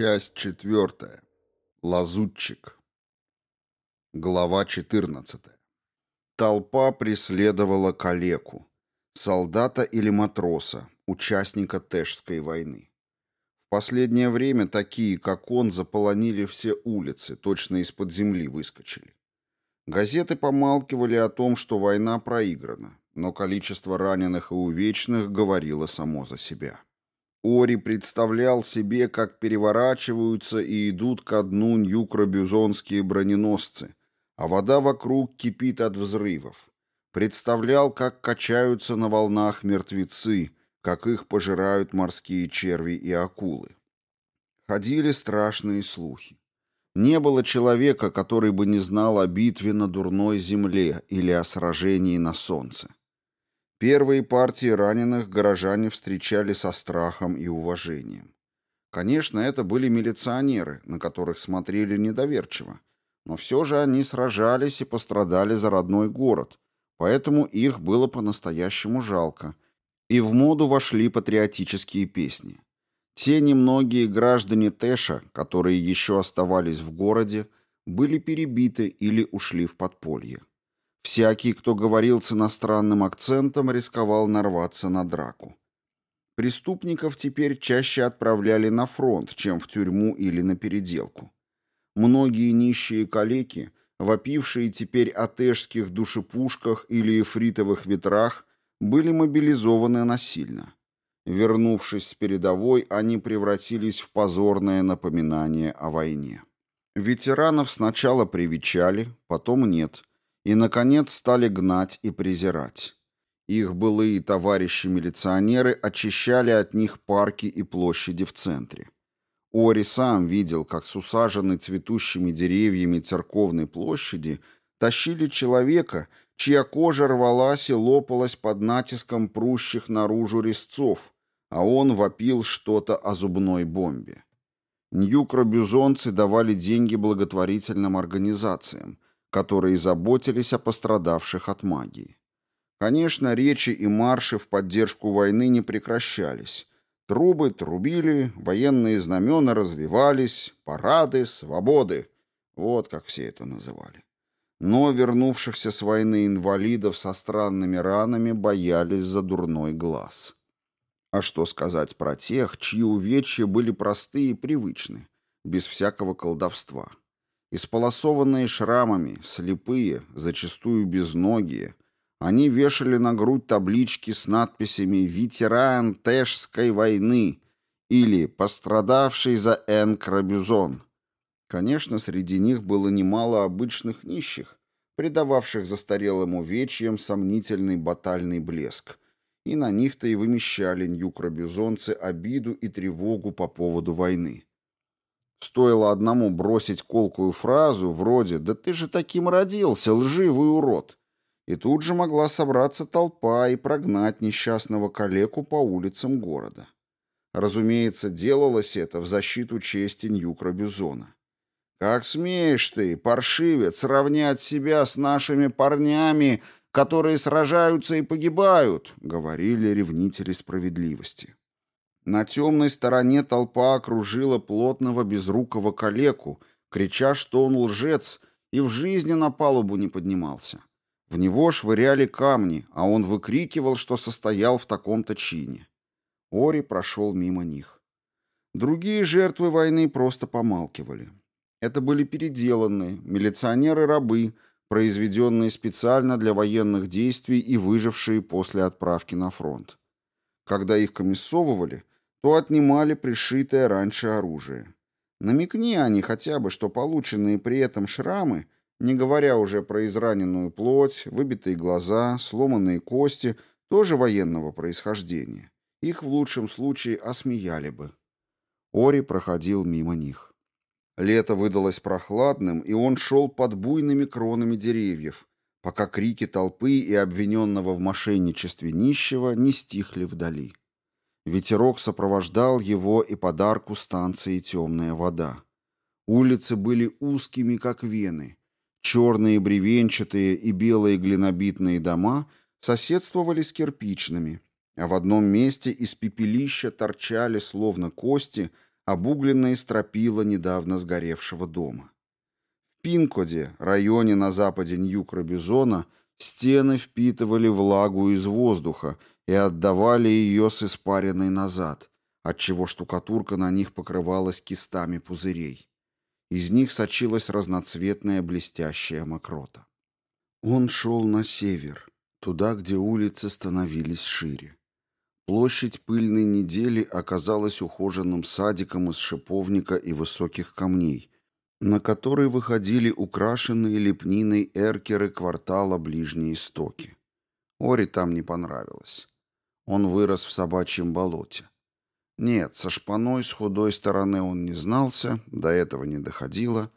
Часть четвертая. Лазутчик. Глава 14. Толпа преследовала калеку, солдата или матроса, участника Тэшской войны. В последнее время такие, как он, заполонили все улицы, точно из-под земли выскочили. Газеты помалкивали о том, что война проиграна, но количество раненых и увечных говорило само за себя. Ори представлял себе, как переворачиваются и идут ко дну ньюкробюзонские броненосцы, а вода вокруг кипит от взрывов. Представлял, как качаются на волнах мертвецы, как их пожирают морские черви и акулы. Ходили страшные слухи. Не было человека, который бы не знал о битве на дурной земле или о сражении на солнце. Первые партии раненых горожане встречали со страхом и уважением. Конечно, это были милиционеры, на которых смотрели недоверчиво, но все же они сражались и пострадали за родной город, поэтому их было по-настоящему жалко, и в моду вошли патриотические песни. Те немногие граждане Тэша, которые еще оставались в городе, были перебиты или ушли в подполье. Всякий, кто говорил с иностранным акцентом, рисковал нарваться на драку. Преступников теперь чаще отправляли на фронт, чем в тюрьму или на переделку. Многие нищие калеки, вопившие теперь о тежских душепушках или эфритовых ветрах, были мобилизованы насильно. Вернувшись с передовой, они превратились в позорное напоминание о войне. Ветеранов сначала привечали, потом нет – и, наконец, стали гнать и презирать. Их былые товарищи-милиционеры очищали от них парки и площади в центре. Ори сам видел, как с усаженной цветущими деревьями церковной площади тащили человека, чья кожа рвалась и лопалась под натиском прущих наружу резцов, а он вопил что-то о зубной бомбе. Ньюкробюзонцы давали деньги благотворительным организациям, которые заботились о пострадавших от магии. Конечно, речи и марши в поддержку войны не прекращались. Трубы трубили, военные знамена развивались, парады, свободы. Вот как все это называли. Но вернувшихся с войны инвалидов со странными ранами боялись за дурной глаз. А что сказать про тех, чьи увечья были простые и привычны, без всякого колдовства? Исполосованные шрамами, слепые, зачастую безногие, они вешали на грудь таблички с надписями «Ветеран Тэшской войны» или «Пострадавший за Эн Крабюзон». Конечно, среди них было немало обычных нищих, придававших застарелым увечьям сомнительный батальный блеск, и на них-то и вымещали нью-крабюзонцы обиду и тревогу по поводу войны. Стоило одному бросить колкую фразу вроде «Да ты же таким родился, лживый урод!» И тут же могла собраться толпа и прогнать несчастного калеку по улицам города. Разумеется, делалось это в защиту чести Ньюкра Бюзона. «Как смеешь ты, паршивец, сравнять себя с нашими парнями, которые сражаются и погибают?» — говорили ревнители справедливости. На темной стороне толпа окружила плотного безрукого калеку, крича, что он лжец, и в жизни на палубу не поднимался. В него швыряли камни, а он выкрикивал, что состоял в таком-то чине. Ори прошел мимо них. Другие жертвы войны просто помалкивали. Это были переделанные, милиционеры-рабы, произведенные специально для военных действий и выжившие после отправки на фронт. Когда их комиссовывали, то отнимали пришитое раньше оружие. Намекни они хотя бы, что полученные при этом шрамы, не говоря уже про израненную плоть, выбитые глаза, сломанные кости, тоже военного происхождения. Их в лучшем случае осмеяли бы. Ори проходил мимо них. Лето выдалось прохладным, и он шел под буйными кронами деревьев, пока крики толпы и обвиненного в мошенничестве нищего не стихли вдали. Ветерок сопровождал его и подарку станции «Темная вода». Улицы были узкими, как вены. Черные бревенчатые и белые глинобитные дома соседствовали с кирпичными, а в одном месте из пепелища торчали, словно кости, обугленные стропила недавно сгоревшего дома. В Пинкоде, районе на западе Нью-Крабизона, стены впитывали влагу из воздуха и отдавали ее с испаренной назад, отчего штукатурка на них покрывалась кистами пузырей. Из них сочилась разноцветная блестящая мокрота. Он шел на север, туда, где улицы становились шире. Площадь пыльной недели оказалась ухоженным садиком из шиповника и высоких камней, на который выходили украшенные лепниной эркеры квартала Ближние Истоки. Ори там не понравилось. Он вырос в собачьем болоте. Нет, со шпаной с худой стороны он не знался, до этого не доходило,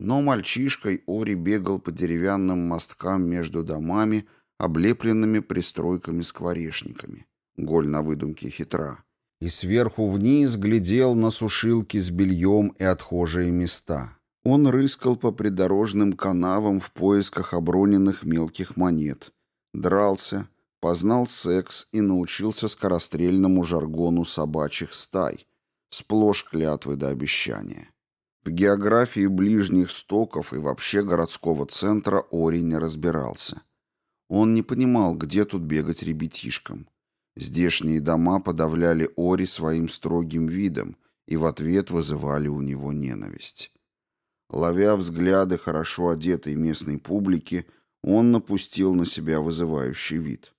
но мальчишкой Ори бегал по деревянным мосткам между домами, облепленными пристройками-скворечниками. Голь на выдумке хитра. И сверху вниз глядел на сушилки с бельем и отхожие места. Он рыскал по придорожным канавам в поисках оброненных мелких монет. Дрался, познал секс и научился скорострельному жаргону собачьих стай, сплошь клятвы до обещания. В географии ближних стоков и вообще городского центра Ори не разбирался. Он не понимал, где тут бегать ребятишкам. Здешние дома подавляли Ори своим строгим видом и в ответ вызывали у него ненависть. Ловя взгляды хорошо одетой местной публики, он напустил на себя вызывающий вид.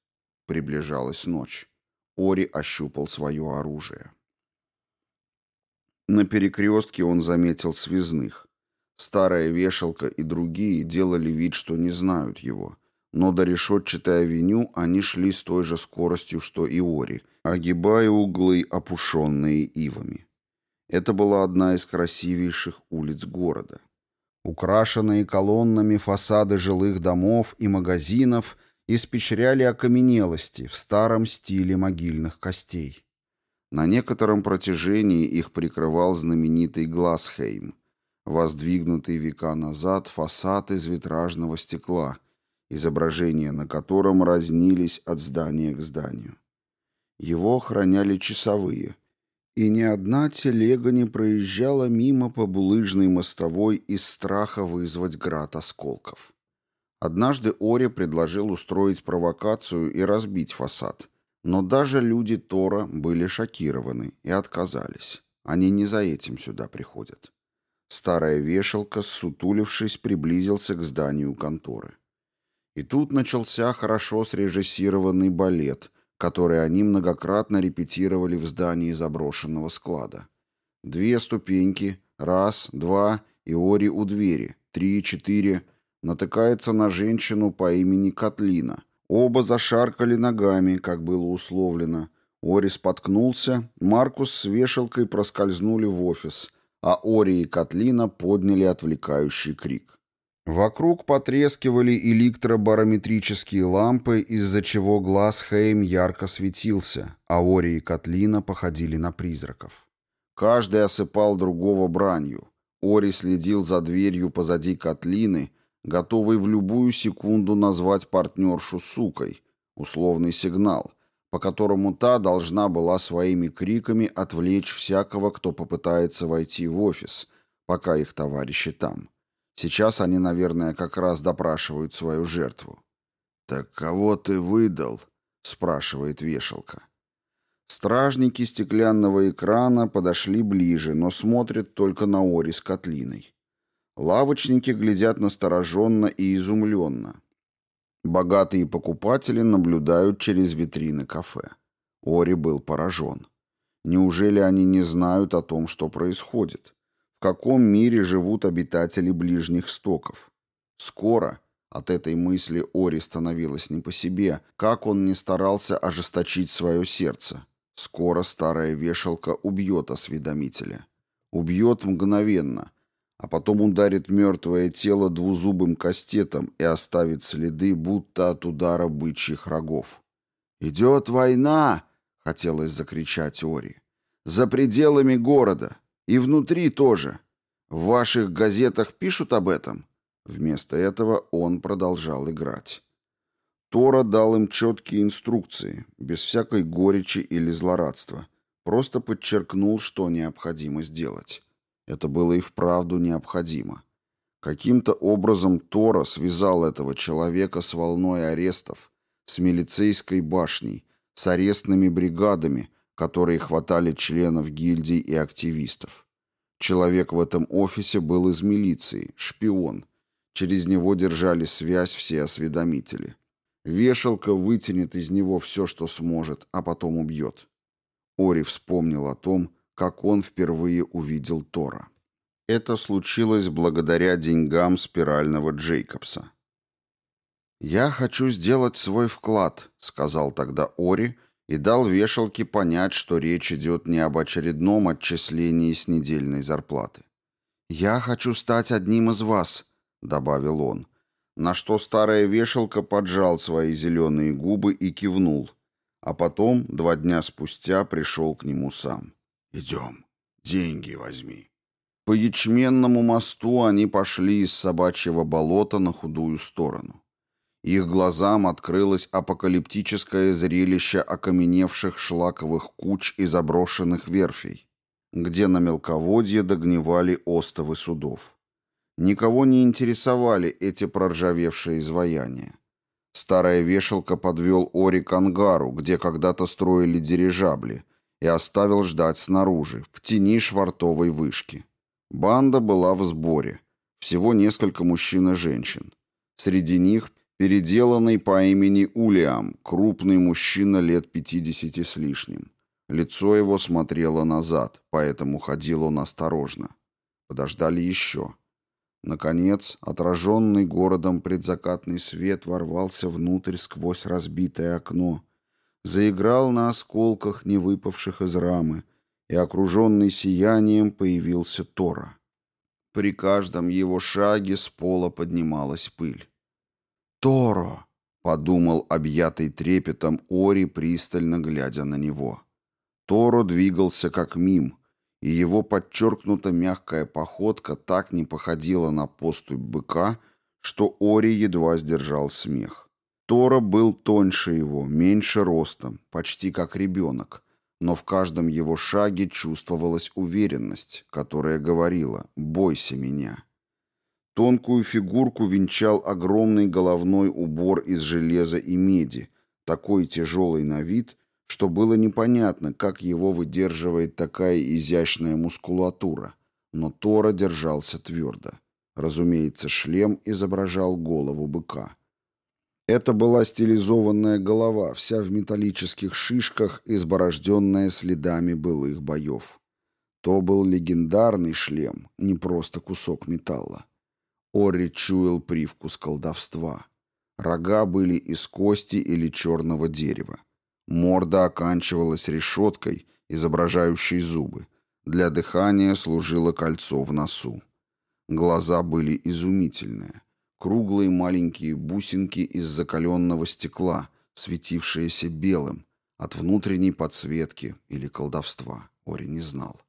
Приближалась ночь. Ори ощупал свое оружие. На перекрестке он заметил связных. Старая вешалка и другие делали вид, что не знают его. Но до решетчатой авеню они шли с той же скоростью, что и Ори, огибая углы, опушенные ивами. Это была одна из красивейших улиц города. Украшенные колоннами фасады жилых домов и магазинов испечряли окаменелости в старом стиле могильных костей. На некотором протяжении их прикрывал знаменитый Гласхейм, воздвигнутый века назад фасад из витражного стекла, изображения на котором разнились от здания к зданию. Его охраняли часовые, и ни одна телега не проезжала мимо по булыжной мостовой из страха вызвать град осколков. Однажды Ори предложил устроить провокацию и разбить фасад – но даже люди Тора были шокированы и отказались. Они не за этим сюда приходят. Старая вешалка, сутулившись, приблизился к зданию конторы. И тут начался хорошо срежиссированный балет, который они многократно репетировали в здании заброшенного склада. Две ступеньки, раз, два, и Ори у двери, три, четыре, натыкается на женщину по имени Катлина — Оба зашаркали ногами, как было условлено. Ори споткнулся, Маркус с вешалкой проскользнули в офис, а Ори и Котлина подняли отвлекающий крик. Вокруг потрескивали электробарометрические лампы, из-за чего глаз Хейм ярко светился, а Ори и Котлина походили на призраков. Каждый осыпал другого бранью. Ори следил за дверью позади Котлины, готовый в любую секунду назвать партнершу сукой, условный сигнал, по которому та должна была своими криками отвлечь всякого, кто попытается войти в офис, пока их товарищи там. Сейчас они, наверное, как раз допрашивают свою жертву. «Так кого ты выдал?» — спрашивает вешалка. Стражники стеклянного экрана подошли ближе, но смотрят только на Ори с Котлиной. Лавочники глядят настороженно и изумленно. Богатые покупатели наблюдают через витрины кафе. Ори был поражен. Неужели они не знают о том, что происходит? В каком мире живут обитатели ближних стоков? Скоро, от этой мысли Ори становилось не по себе, как он не старался ожесточить свое сердце. Скоро старая вешалка убьет осведомителя. Убьет мгновенно, а потом ударит мертвое тело двузубым кастетом и оставит следы, будто от удара бычьих рогов. «Идет война!» — хотелось закричать Ори. «За пределами города! И внутри тоже! В ваших газетах пишут об этом?» Вместо этого он продолжал играть. Тора дал им четкие инструкции, без всякой горечи или злорадства. просто подчеркнул, что необходимо сделать. Это было и вправду необходимо. Каким-то образом Тора связал этого человека с волной арестов, с милицейской башней, с арестными бригадами, которые хватали членов гильдий и активистов. Человек в этом офисе был из милиции, шпион. Через него держали связь все осведомители. Вешалка вытянет из него все, что сможет, а потом убьет. Ори вспомнил о том, как он впервые увидел Тора. Это случилось благодаря деньгам спирального Джейкобса. «Я хочу сделать свой вклад», — сказал тогда Ори и дал вешалке понять, что речь идет не об очередном отчислении с недельной зарплаты. «Я хочу стать одним из вас», — добавил он, на что старая вешалка поджал свои зеленые губы и кивнул, а потом, два дня спустя, пришел к нему сам. «Идем, деньги возьми». По ячменному мосту они пошли из собачьего болота на худую сторону. Их глазам открылось апокалиптическое зрелище окаменевших шлаковых куч и заброшенных верфей, где на мелководье догнивали остовы судов. Никого не интересовали эти проржавевшие изваяния. Старая вешалка подвел Ори к ангару, где когда-то строили дирижабли, и оставил ждать снаружи, в тени швартовой вышки. Банда была в сборе. Всего несколько мужчин и женщин. Среди них переделанный по имени Улиам, крупный мужчина лет пятидесяти с лишним. Лицо его смотрело назад, поэтому ходил он осторожно. Подождали еще. Наконец, отраженный городом предзакатный свет ворвался внутрь сквозь разбитое окно, заиграл на осколках, не выпавших из рамы, и, окруженный сиянием, появился Тора. При каждом его шаге с пола поднималась пыль. «Торо!» — подумал объятый трепетом Ори, пристально глядя на него. Торо двигался как мим, и его подчеркнуто мягкая походка так не походила на поступь быка, что Ори едва сдержал смех. Торо был тоньше его, меньше ростом, почти как ребенок, но в каждом его шаге чувствовалась уверенность, которая говорила «бойся меня». Тонкую фигурку венчал огромный головной убор из железа и меди, такой тяжелый на вид, что было непонятно, как его выдерживает такая изящная мускулатура, но Тора держался твердо. Разумеется, шлем изображал голову быка. Это была стилизованная голова, вся в металлических шишках, изборожденная следами былых боев. То был легендарный шлем, не просто кусок металла. Ори чуял привкус колдовства. Рога были из кости или черного дерева. Морда оканчивалась решеткой, изображающей зубы. Для дыхания служило кольцо в носу. Глаза были изумительные. Круглые маленькие бусинки из закаленного стекла, светившиеся белым, от внутренней подсветки или колдовства, Ори не знал.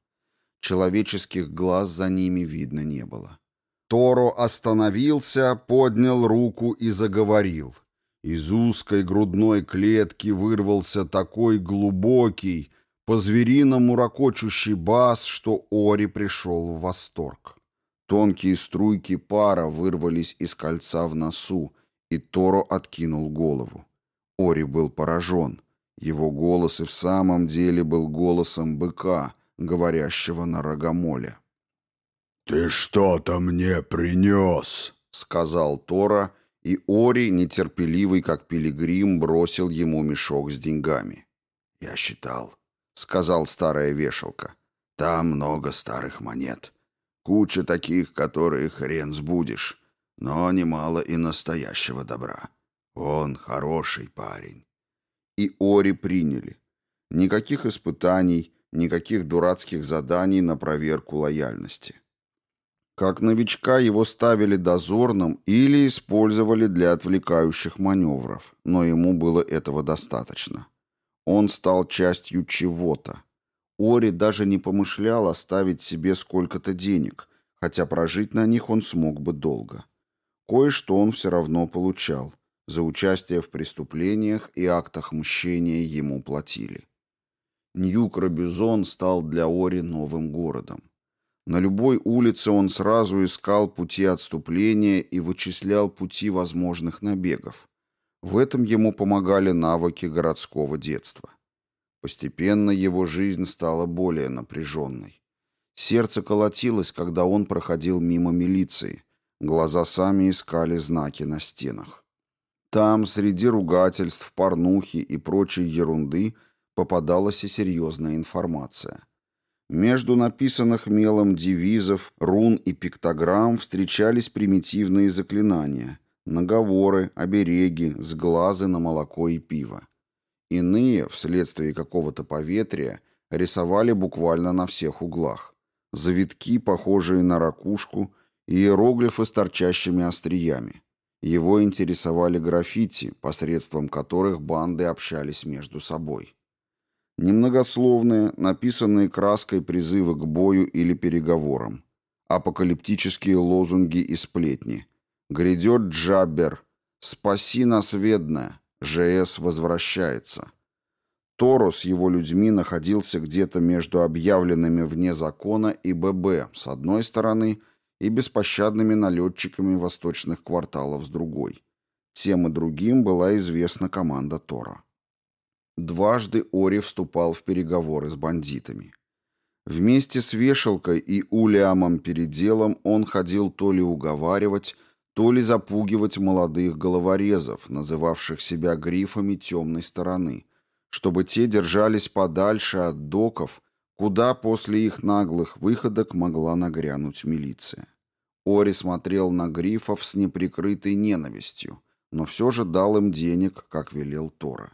Человеческих глаз за ними видно не было. Торо остановился, поднял руку и заговорил. Из узкой грудной клетки вырвался такой глубокий, по-звериному ракочущий бас, что Ори пришел в восторг. Тонкие струйки пара вырвались из кольца в носу, и Торо откинул голову. Ори был поражен. Его голос и в самом деле был голосом быка, говорящего на рогомоле. «Ты что-то мне принес», — сказал Тора, и Ори, нетерпеливый как пилигрим, бросил ему мешок с деньгами. «Я считал», — сказал старая вешалка. «Там много старых монет. Куча таких, которые хрен сбудешь, но немало и настоящего добра. Он хороший парень». И Ори приняли. Никаких испытаний, никаких дурацких заданий на проверку лояльности. Как новичка его ставили дозорным или использовали для отвлекающих маневров, но ему было этого достаточно. Он стал частью чего-то. Ори даже не помышлял оставить себе сколько-то денег, хотя прожить на них он смог бы долго. Кое-что он все равно получал. За участие в преступлениях и актах мщения ему платили. Нью-Крабюзон стал для Ори новым городом. На любой улице он сразу искал пути отступления и вычислял пути возможных набегов. В этом ему помогали навыки городского детства. Постепенно его жизнь стала более напряженной. Сердце колотилось, когда он проходил мимо милиции. Глаза сами искали знаки на стенах. Там, среди ругательств, порнухи и прочей ерунды, попадалась и серьезная информация. Между написанных мелом девизов, рун и пиктограмм встречались примитивные заклинания, наговоры, обереги, сглазы на молоко и пиво. Иные, вследствие какого-то поветрия, рисовали буквально на всех углах. Завитки, похожие на ракушку, иероглифы с торчащими остриями. Его интересовали граффити, посредством которых банды общались между собой. Немногословные, написанные краской призывы к бою или переговорам. Апокалиптические лозунги и сплетни. «Грядет Джаббер», «Спаси нас, ведная», «ЖС возвращается». Торо с его людьми находился где-то между объявленными вне закона и ББ с одной стороны и беспощадными налетчиками восточных кварталов с другой. Тем и другим была известна команда Тора. Дважды Ори вступал в переговоры с бандитами. Вместе с Вешалкой и Улиамом Переделом он ходил то ли уговаривать, то ли запугивать молодых головорезов, называвших себя грифами темной стороны, чтобы те держались подальше от доков, куда после их наглых выходок могла нагрянуть милиция. Ори смотрел на грифов с неприкрытой ненавистью, но все же дал им денег, как велел Тора.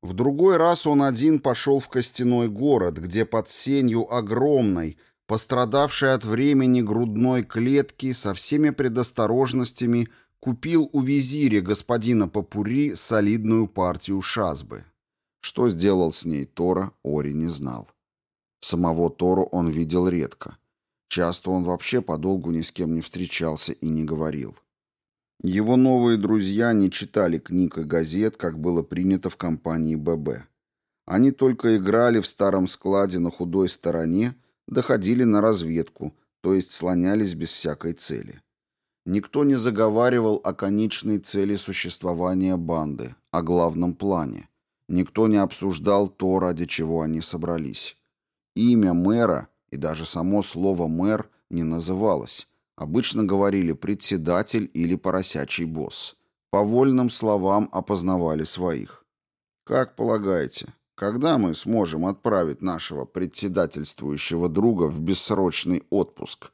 В другой раз он один пошел в костяной город, где под сенью огромной, пострадавшей от времени грудной клетки со всеми предосторожностями купил у визиря господина Папури солидную партию шазбы. Что сделал с ней Тора, Ори не знал. Самого Тору он видел редко. Часто он вообще подолгу ни с кем не встречался и не говорил. Его новые друзья не читали книг и газет, как было принято в компании ББ. Они только играли в старом складе на худой стороне, доходили на разведку, то есть слонялись без всякой цели. Никто не заговаривал о конечной цели существования банды, о главном плане. Никто не обсуждал то, ради чего они собрались. Имя мэра и даже само слово «мэр» не называлось. Обычно говорили «председатель» или «поросячий босс». По вольным словам опознавали своих. Как полагаете, когда мы сможем отправить нашего председательствующего друга в бессрочный отпуск?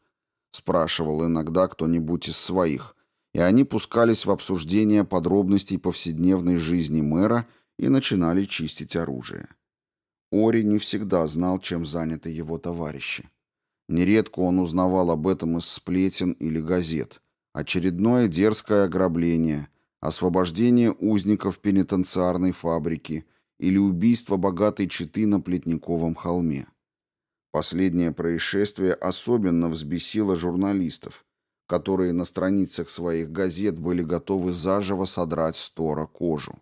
Спрашивал иногда кто-нибудь из своих, и они пускались в обсуждение подробностей повседневной жизни мэра и начинали чистить оружие. Ори не всегда знал, чем заняты его товарищи. Нередко он узнавал об этом из сплетен или газет. Очередное дерзкое ограбление, освобождение узников пенитенциарной фабрики или убийство богатой четы на Плетниковом холме. Последнее происшествие особенно взбесило журналистов, которые на страницах своих газет были готовы заживо содрать с Тора кожу.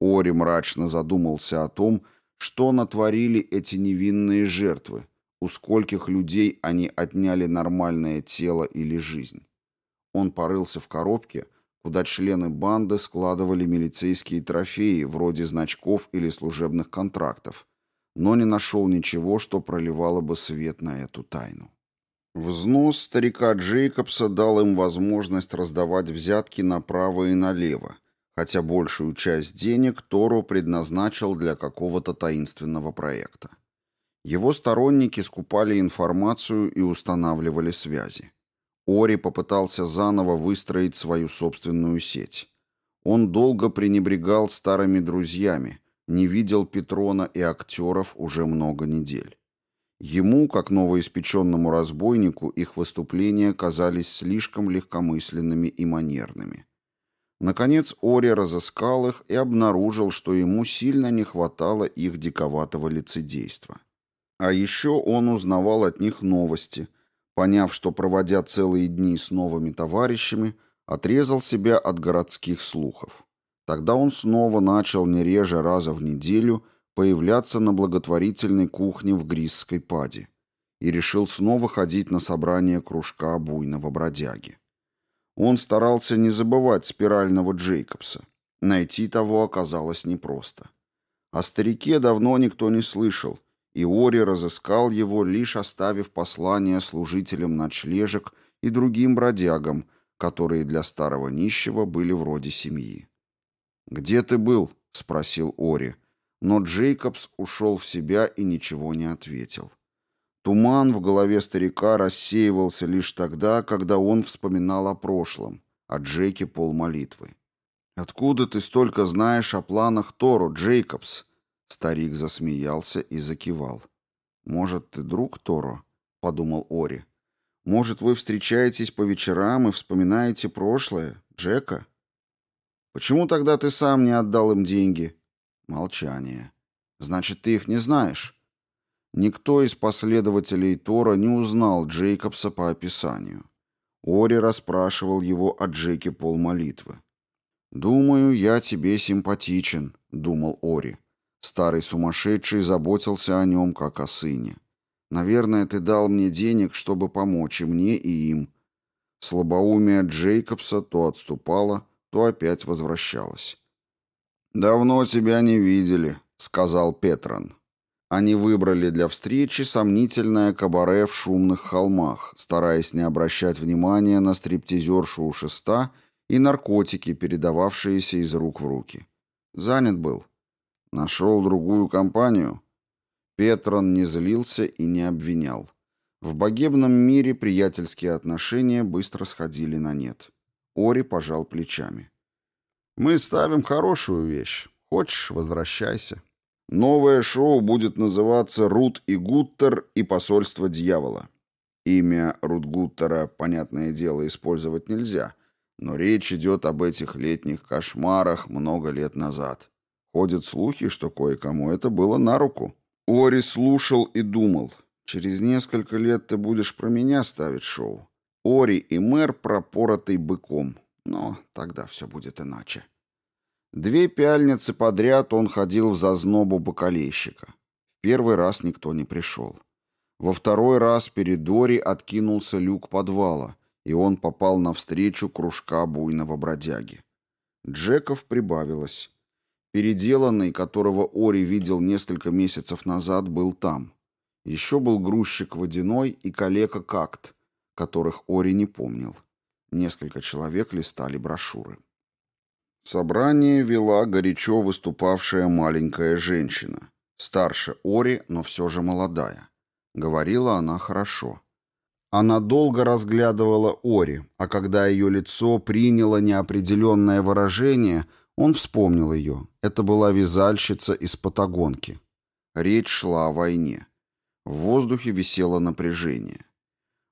Ори мрачно задумался о том, что натворили эти невинные жертвы, у скольких людей они отняли нормальное тело или жизнь. Он порылся в коробке, куда члены банды складывали милицейские трофеи, вроде значков или служебных контрактов, но не нашел ничего, что проливало бы свет на эту тайну. Взнос старика Джейкобса дал им возможность раздавать взятки направо и налево, хотя большую часть денег Тору предназначил для какого-то таинственного проекта. Его сторонники скупали информацию и устанавливали связи. Ори попытался заново выстроить свою собственную сеть. Он долго пренебрегал старыми друзьями, не видел Петрона и актеров уже много недель. Ему, как новоиспеченному разбойнику, их выступления казались слишком легкомысленными и манерными. Наконец Ори разыскал их и обнаружил, что ему сильно не хватало их диковатого лицедейства. А еще он узнавал от них новости, поняв, что, проводя целые дни с новыми товарищами, отрезал себя от городских слухов. Тогда он снова начал не реже раза в неделю появляться на благотворительной кухне в Грисской паде и решил снова ходить на собрание кружка буйного бродяги. Он старался не забывать спирального Джейкобса. Найти того оказалось непросто. О старике давно никто не слышал, и Ори разыскал его, лишь оставив послание служителям ночлежек и другим бродягам, которые для старого нищего были вроде семьи. «Где ты был?» — спросил Ори, но Джейкобс ушел в себя и ничего не ответил. Туман в голове старика рассеивался лишь тогда, когда он вспоминал о прошлом, о Джейке полмолитвы. «Откуда ты столько знаешь о планах Тору, Джейкобс?» Старик засмеялся и закивал. «Может, ты друг Торо?» — подумал Ори. «Может, вы встречаетесь по вечерам и вспоминаете прошлое, Джека?» «Почему тогда ты сам не отдал им деньги?» Молчание. «Значит, ты их не знаешь?» Никто из последователей Тора не узнал Джейкобса по описанию. Ори расспрашивал его о Джеке полмолитвы. «Думаю, я тебе симпатичен», — думал Ори. Старый сумасшедший заботился о нем, как о сыне. «Наверное, ты дал мне денег, чтобы помочь и мне, и им». Слабоумие Джейкобса то отступало, то опять возвращалось. «Давно тебя не видели», — сказал Петрон. Они выбрали для встречи сомнительное кабаре в шумных холмах, стараясь не обращать внимания на стриптизершу у шеста и наркотики, передававшиеся из рук в руки. Занят был. Нашел другую компанию. Петрон не злился и не обвинял. В богемном мире приятельские отношения быстро сходили на нет. Ори пожал плечами. «Мы ставим хорошую вещь. Хочешь, возвращайся». Новое шоу будет называться «Рут и Гуттер и посольство дьявола». Имя Рут Гуттера, понятное дело, использовать нельзя, но речь идет об этих летних кошмарах много лет назад. Ходят слухи, что кое-кому это было на руку. Ори слушал и думал, через несколько лет ты будешь про меня ставить шоу. Ори и мэр пропоротый быком, но тогда все будет иначе. Две пяльницы подряд он ходил в зазнобу бокалейщика. В первый раз никто не пришел. Во второй раз перед Дори откинулся люк подвала, и он попал навстречу кружка буйного бродяги. Джеков прибавилось. Переделанный, которого Ори видел несколько месяцев назад, был там. Еще был грузчик водяной и калека Какт, которых Ори не помнил. Несколько человек листали брошюры. Собрание вела горячо выступавшая маленькая женщина. Старше Ори, но все же молодая. Говорила она хорошо. Она долго разглядывала Ори, а когда ее лицо приняло неопределенное выражение, он вспомнил ее. Это была вязальщица из Патагонки. Речь шла о войне. В воздухе висело напряжение.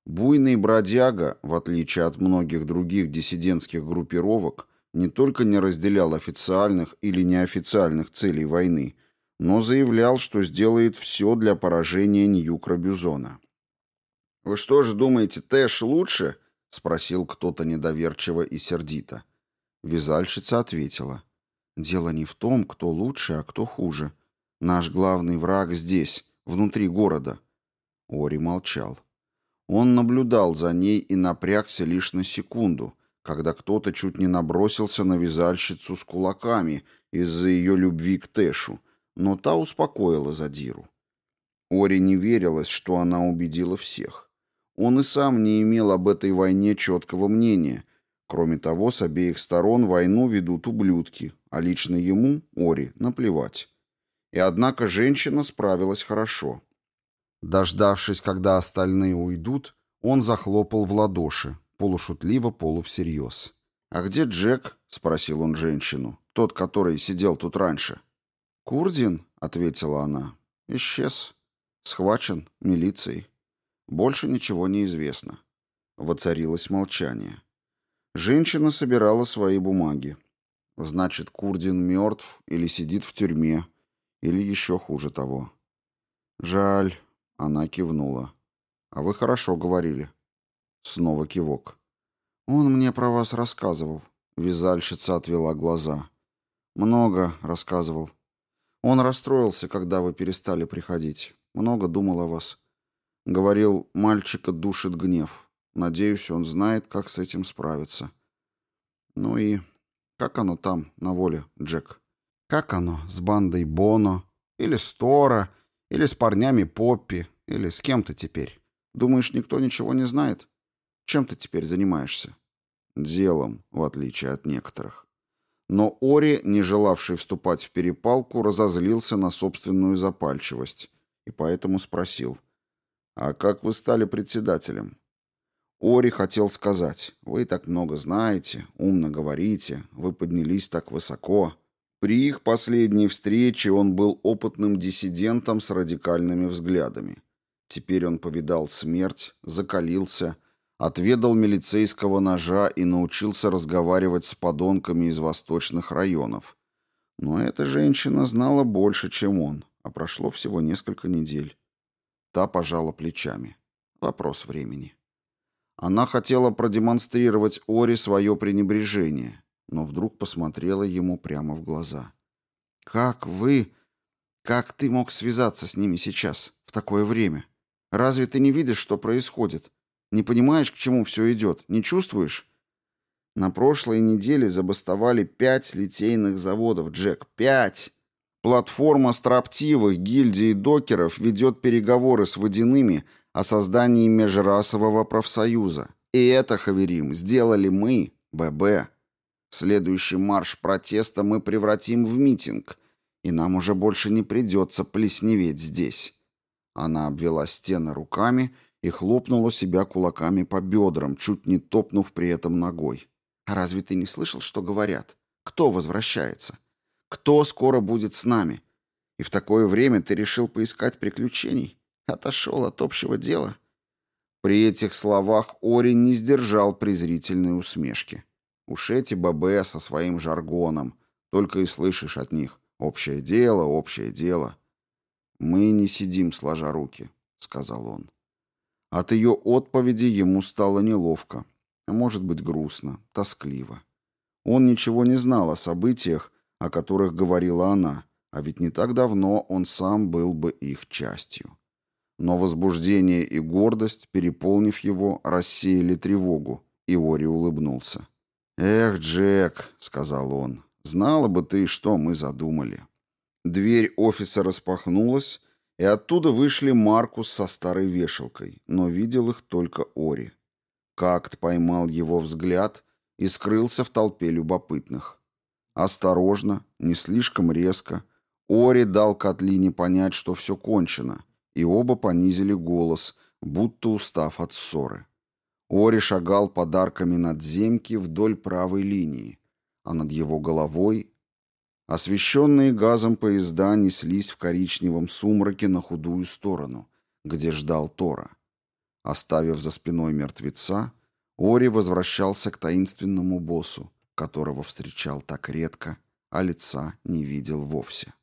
Буйный бродяга, в отличие от многих других диссидентских группировок, не только не разделял официальных или неофициальных целей войны, но заявлял, что сделает все для поражения Ньюкра-Бюзона. «Вы что же думаете, Тэш лучше?» — спросил кто-то недоверчиво и сердито. Вязальщица ответила. «Дело не в том, кто лучше, а кто хуже. Наш главный враг здесь, внутри города». Ори молчал. Он наблюдал за ней и напрягся лишь на секунду, когда кто-то чуть не набросился на вязальщицу с кулаками из-за ее любви к Тэшу, но та успокоила Задиру. Ори не верилось, что она убедила всех. Он и сам не имел об этой войне четкого мнения. Кроме того, с обеих сторон войну ведут ублюдки, а лично ему, Ори, наплевать. И однако женщина справилась хорошо. Дождавшись, когда остальные уйдут, он захлопал в ладоши, полушутливо, полувсерьез. «А где Джек?» — спросил он женщину. «Тот, который сидел тут раньше». «Курдин?» — ответила она. «Исчез. Схвачен милицией. Больше ничего не известно». Воцарилось молчание. Женщина собирала свои бумаги. Значит, Курдин мертв или сидит в тюрьме, или еще хуже того. «Жаль», — она кивнула. «А вы хорошо говорили». Снова кивок. «Он мне про вас рассказывал». Вязальщица отвела глаза. «Много рассказывал. Он расстроился, когда вы перестали приходить. Много думал о вас. Говорил, мальчика душит гнев. Надеюсь, он знает, как с этим справиться. Ну и как оно там, на воле, Джек? Как оно с бандой Боно? Или с Тора? Или с парнями Поппи? Или с кем-то теперь? Думаешь, никто ничего не знает? Чем ты теперь занимаешься? Делом, в отличие от некоторых. Но Ори, не желавший вступать в перепалку, разозлился на собственную запальчивость и поэтому спросил. «А как вы стали председателем?» Ори хотел сказать, «Вы так много знаете, умно говорите, вы поднялись так высоко». При их последней встрече он был опытным диссидентом с радикальными взглядами. Теперь он повидал смерть, закалился, отведал милицейского ножа и научился разговаривать с подонками из восточных районов. Но эта женщина знала больше, чем он, а прошло всего несколько недель. Та пожала плечами. Вопрос времени. Она хотела продемонстрировать Ори свое пренебрежение, но вдруг посмотрела ему прямо в глаза. «Как вы... Как ты мог связаться с ними сейчас, в такое время? Разве ты не видишь, что происходит? Не понимаешь, к чему все идет? Не чувствуешь?» На прошлой неделе забастовали пять литейных заводов, Джек. Пять! Платформа строптивых гильдии докеров ведет переговоры с водяными о создании межрасового профсоюза. И это, Хаверим, сделали мы, ББ. Следующий марш протеста мы превратим в митинг, и нам уже больше не придется плесневеть здесь. Она обвела стены руками и хлопнула себя кулаками по бедрам, чуть не топнув при этом ногой. «А разве ты не слышал, что говорят? Кто возвращается? Кто скоро будет с нами? И в такое время ты решил поискать приключений? Отошел от общего дела?» При этих словах Ори не сдержал презрительной усмешки. Уж эти ББ со своим жаргоном, только и слышишь от них «общее дело, общее дело». «Мы не сидим, сложа руки», — сказал он. От ее отповеди ему стало неловко, а может быть грустно, тоскливо. Он ничего не знал о событиях, о которых говорила она, а ведь не так давно он сам был бы их частью. Но возбуждение и гордость, переполнив его, рассеяли тревогу, и Ори улыбнулся. «Эх, Джек», — сказал он, — «знала бы ты, что мы задумали». Дверь офиса распахнулась, и оттуда вышли Маркус со старой вешалкой, но видел их только Ори. Какт поймал его взгляд и скрылся в толпе любопытных. Осторожно, не слишком резко, Ори дал Катлине понять, что все кончено, и оба понизили голос, будто устав от ссоры. Ори шагал подарками надземки вдоль правой линии, а над его головой освещенные газом поезда неслись в коричневом сумраке на худую сторону, где ждал Тора. Оставив за спиной мертвеца, Ори возвращался к таинственному боссу, которого встречал так редко, а лица не видел вовсе.